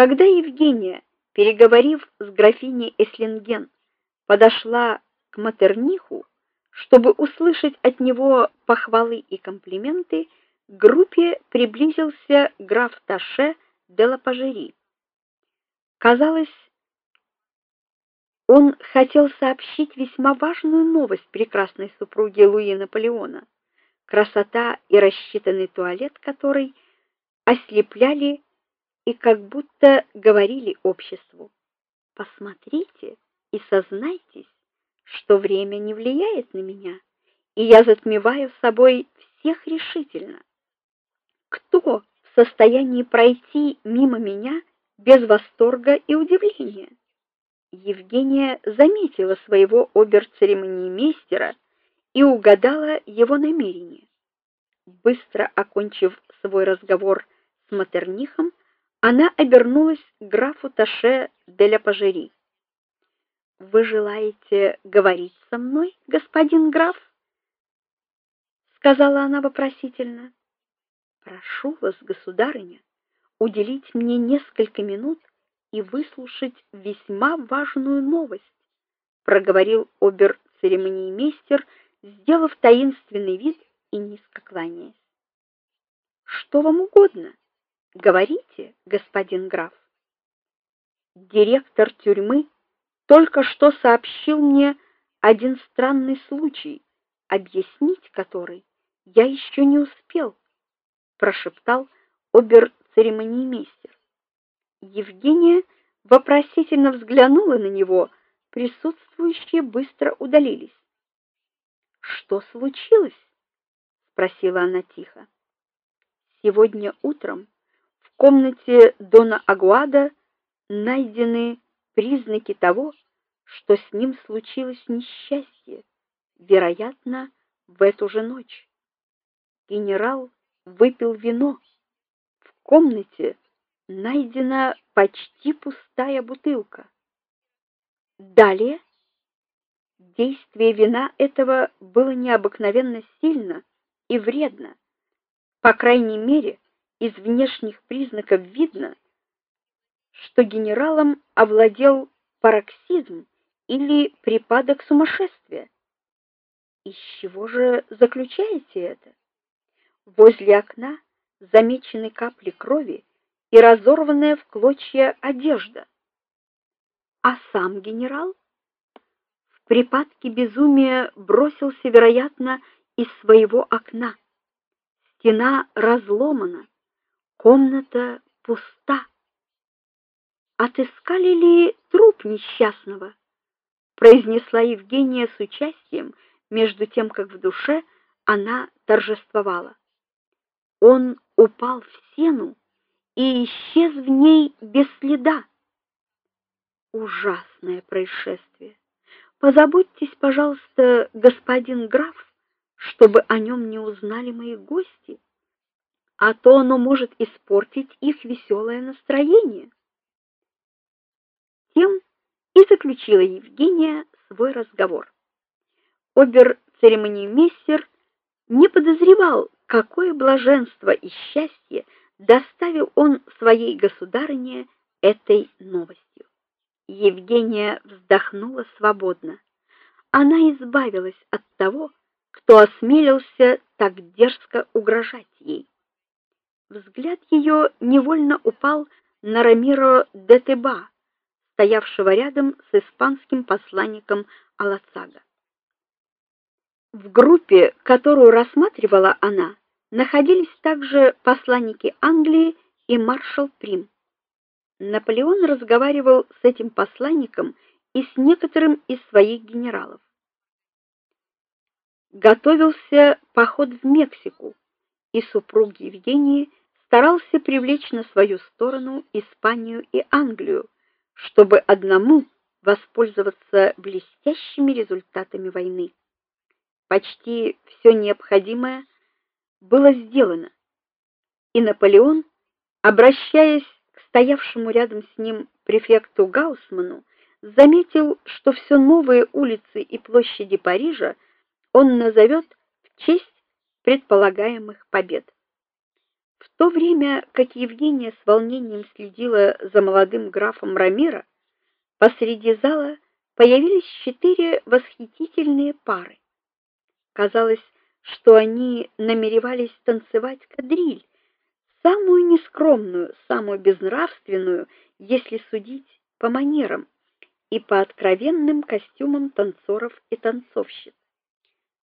Когда Евгения, переговорив с графиней Эслинген, подошла к Матерниху, чтобы услышать от него похвалы и комплименты, к группе приблизился граф Таше де Лапажери. Казалось, он хотел сообщить весьма важную новость прекрасной супруге Луи Наполеона, красота и рассчитанный туалет которой ослепляли и как будто говорили обществу: "Посмотрите и сознайтесь, что время не влияет на меня, и я затмеваю собой всех решительно. Кто в состоянии пройти мимо меня без восторга и удивления?" Евгения заметила своего обер-церемониймейстера и угадала его намерение. Быстро окончив свой разговор с Матернихом, она обернулась к графу Таше де ля. Вы желаете говорить со мной, господин граф? сказала она вопросительно. Прошу вас, государыня, уделить мне несколько минут и выслушать весьма важную новость, проговорил обер-церемониймейстер, сделав таинственный вид и низко кланяясь. Что вам угодно? Говорите, господин граф. Директор тюрьмы только что сообщил мне один странный случай, объяснить который я еще не успел, прошептал обер-церемониймейстер. Евгения вопросительно взглянула на него, присутствующие быстро удалились. Что случилось? спросила она тихо. Сегодня утром комнате дона Агуада найдены признаки того, что с ним случилось несчастье, вероятно, в эту же ночь. Генерал выпил вино. В комнате найдена почти пустая бутылка. Далее действие вина этого было необыкновенно сильно и вредно. По крайней мере, из внешних признаков видно, что генералом овладел пароксизм или припадок сумасшествия. Из чего же заключаете это? Возле окна замечены капли крови и разорванная в клочья одежда. А сам генерал в припадке безумия бросился, вероятно, из своего окна. Стена разломана, комната пуста. Отыскали ли труп несчастного? произнесла Евгения с участием, между тем как в душе она торжествовала. Он упал в сену и исчез в ней без следа. Ужасное происшествие. Позаботьтесь, пожалуйста, господин граф, чтобы о нем не узнали мои гости, а то оно может испортить их веселое настроение. Тем и заключила Евгения свой разговор. Обер-церемониймейстер не подозревал, какое блаженство и счастье доставил он своей государыне этой новостью. Евгения вздохнула свободно. Она избавилась от того, кто осмелился так дерзко угрожать ей. Взгляд ее невольно упал на Рамиро де Теба, стоявшего рядом с испанским посланником Алацага. В группе, которую рассматривала она, находились также посланники Англии и маршал Прим. Наполеон разговаривал с этим посланником и с некоторым из своих генералов. Готовился поход в Мексику, и супруг Евгении старался привлечь на свою сторону Испанию и Англию, чтобы одному воспользоваться блестящими результатами войны. Почти все необходимое было сделано. И Наполеон, обращаясь к стоявшему рядом с ним префекту Гаусману, заметил, что все новые улицы и площади Парижа он назовет в честь предполагаемых побед. В то время, как Евгения с волнением следила за молодым графом Рамиро, посреди зала появились четыре восхитительные пары. Казалось, что они намеревались танцевать кадриль, самую нескромную, самую безнравственную, если судить по манерам и по откровенным костюмам танцоров и танцовщиц.